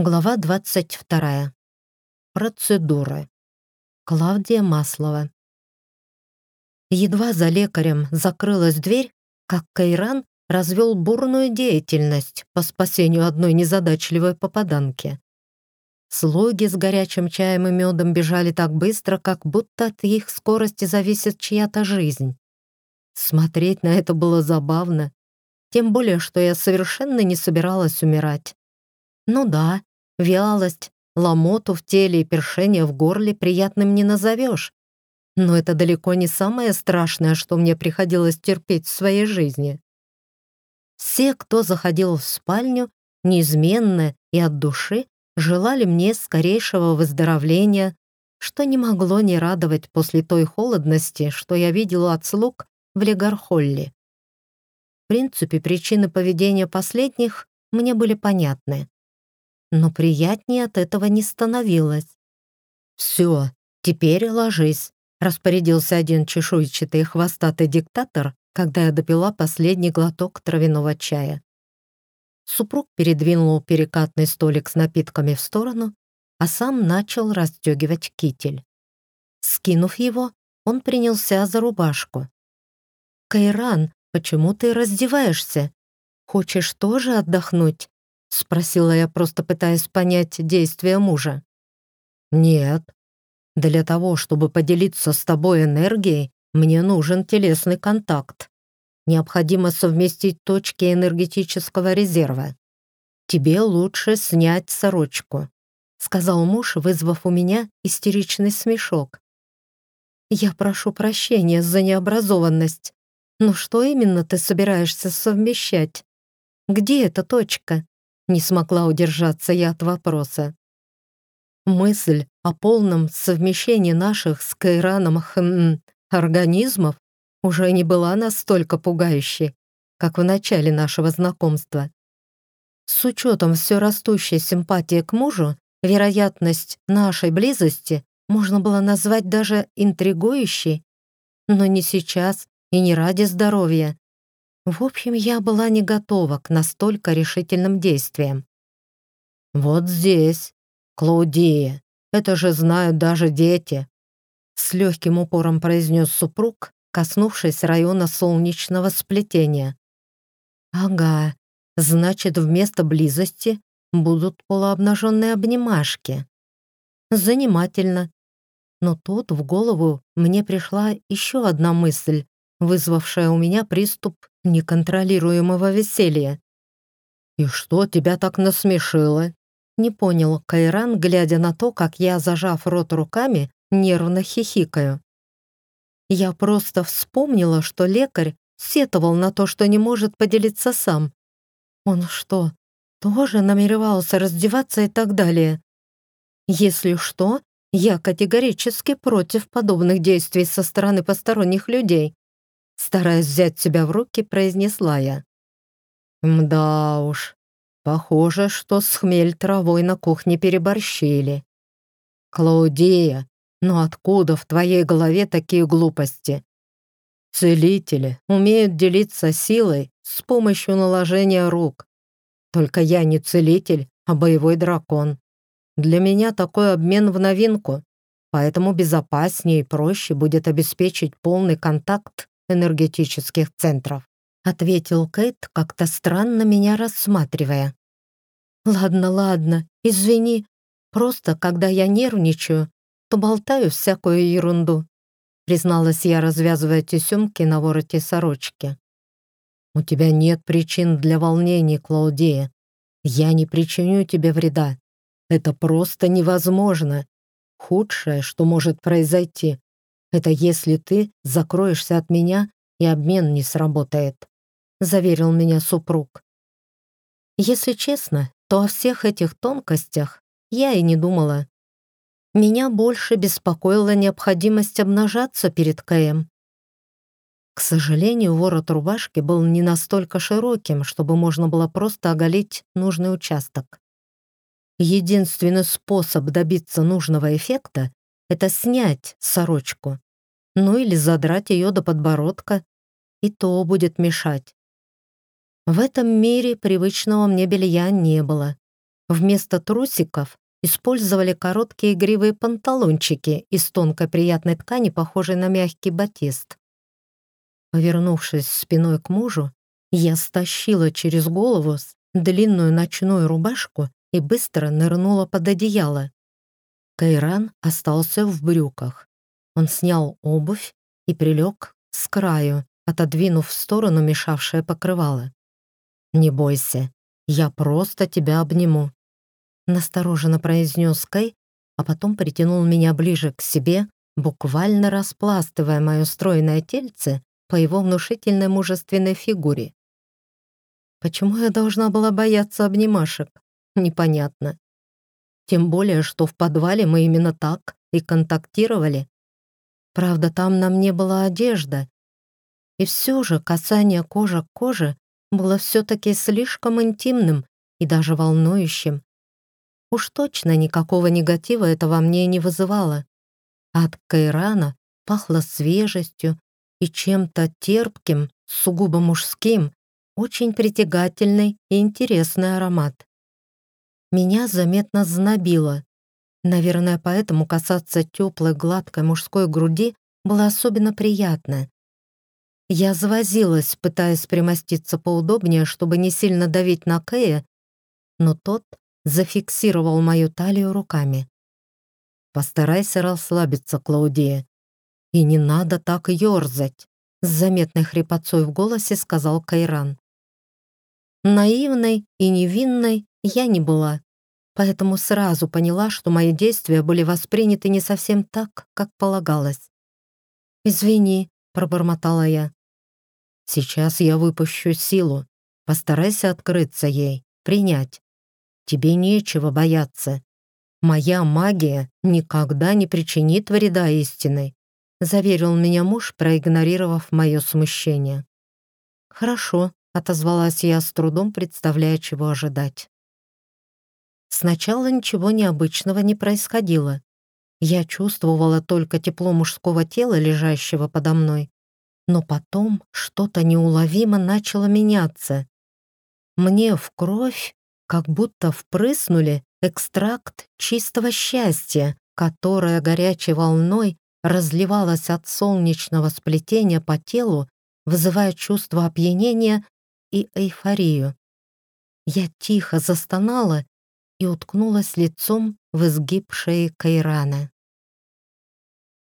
Глава 22. Процедуры. Клавдия Маслова. Едва за лекарем закрылась дверь, как Кайран развел бурную деятельность по спасению одной незадачливой попаданки. Слуги с горячим чаем и медом бежали так быстро, как будто от их скорости зависит чья-то жизнь. Смотреть на это было забавно, тем более, что я совершенно не собиралась умирать. Ну да, Вялость, ломоту в теле и першение в горле приятным не назовешь. Но это далеко не самое страшное, что мне приходилось терпеть в своей жизни. Все, кто заходил в спальню, неизменно и от души, желали мне скорейшего выздоровления, что не могло не радовать после той холодности, что я видела от слуг в Легархолле. В принципе, причины поведения последних мне были понятны но приятнее от этого не становилось. «Все, теперь ложись», — распорядился один чешуйчатый хвостатый диктатор, когда я допила последний глоток травяного чая. Супруг передвинул перекатный столик с напитками в сторону, а сам начал расстегивать китель. Скинув его, он принялся за рубашку. «Кайран, почему ты раздеваешься? Хочешь тоже отдохнуть?» — спросила я, просто пытаясь понять действия мужа. «Нет. Для того, чтобы поделиться с тобой энергией, мне нужен телесный контакт. Необходимо совместить точки энергетического резерва. Тебе лучше снять сорочку», — сказал муж, вызвав у меня истеричный смешок. «Я прошу прощения за необразованность. Но что именно ты собираешься совмещать? Где эта точка?» Не смогла удержаться я от вопроса. Мысль о полном совмещении наших с Кайраном хм, организмов уже не была настолько пугающей, как в начале нашего знакомства. С учетом все растущей симпатии к мужу, вероятность нашей близости можно было назвать даже интригующей, но не сейчас и не ради здоровья, в общем, я была не готова к настолько решительным действиям. «Вот здесь, Клаудия, это же знают даже дети», с легким упором произнес супруг, коснувшись района солнечного сплетения. «Ага, значит, вместо близости будут полуобнаженные обнимашки. Занимательно. Но тут в голову мне пришла еще одна мысль, вызвавшая у меня приступ неконтролируемого веселья. «И что тебя так насмешило?» Не понял Кайран, глядя на то, как я, зажав рот руками, нервно хихикаю. Я просто вспомнила, что лекарь сетовал на то, что не может поделиться сам. Он что, тоже намеревался раздеваться и так далее? Если что, я категорически против подобных действий со стороны посторонних людей. Стараясь взять себя в руки, произнесла я. «Мда уж, похоже, что с хмель травой на кухне переборщили. Клаудия, ну откуда в твоей голове такие глупости? Целители умеют делиться силой с помощью наложения рук. Только я не целитель, а боевой дракон. Для меня такой обмен в новинку, поэтому безопаснее и проще будет обеспечить полный контакт энергетических центров», ответил Кэт, как-то странно меня рассматривая. «Ладно, ладно, извини. Просто, когда я нервничаю, то болтаю всякую ерунду», призналась я, развязывая тесемки на вороте сорочки. «У тебя нет причин для волнений, Клаудия. Я не причиню тебе вреда. Это просто невозможно. Худшее, что может произойти, это если ты закроешься от меня и обмен не сработает», — заверил меня супруг. Если честно, то о всех этих тонкостях я и не думала. Меня больше беспокоила необходимость обнажаться перед КМ. К сожалению, ворот рубашки был не настолько широким, чтобы можно было просто оголить нужный участок. Единственный способ добиться нужного эффекта это снять сорочку. Ну или задрать ее до подбородка, и то будет мешать. В этом мире привычного мне белья не было. вместо трусиков использовали короткие игривые панталончики из тонкой приятной ткани, похожей на мягкий батист. Повернувшись спиной к мужу, я стащила через голову длинную ночную рубашку и быстро нырнула под одеяло. Кайран остался в брюках. Он снял обувь и прилег с краю, отодвинув в сторону мешавшее покрывало. «Не бойся, я просто тебя обниму», — настороженно произнес Кай, а потом притянул меня ближе к себе, буквально распластывая мое стройное тельце по его внушительной мужественной фигуре. Почему я должна была бояться обнимашек? Непонятно. Тем более, что в подвале мы именно так и контактировали. Правда, там на мне была одежда. И все же касание кожи к коже было все-таки слишком интимным и даже волнующим. Уж точно никакого негатива это во мне не вызывало. От Кайрана пахло свежестью и чем-то терпким, сугубо мужским, очень притягательный и интересный аромат. Меня заметно знобило. Наверное, поэтому касаться теплой, гладкой мужской груди было особенно приятно. Я завозилась, пытаясь примоститься поудобнее, чтобы не сильно давить на Кэя, но тот зафиксировал мою талию руками. «Постарайся расслабиться, Клаудия. И не надо так ерзать», — с заметной хрипотцой в голосе сказал Кайран. Наивной и невинной я не была, поэтому сразу поняла, что мои действия были восприняты не совсем так, как полагалось. «Извини», — пробормотала я. «Сейчас я выпущу силу. Постарайся открыться ей, принять. Тебе нечего бояться. Моя магия никогда не причинит вреда истинной», — заверил меня муж, проигнорировав мое смущение. «Хорошо», — отозвалась я с трудом, представляя, чего ожидать. Сначала ничего необычного не происходило. Я чувствовала только тепло мужского тела, лежащего подо мной. Но потом что-то неуловимо начало меняться. Мне в кровь как будто впрыснули экстракт чистого счастья, которое горячей волной разливалось от солнечного сплетения по телу, вызывая чувство опьянения и эйфорию. Я тихо застонала и уткнулась лицом в изгиб шеи Кайрана.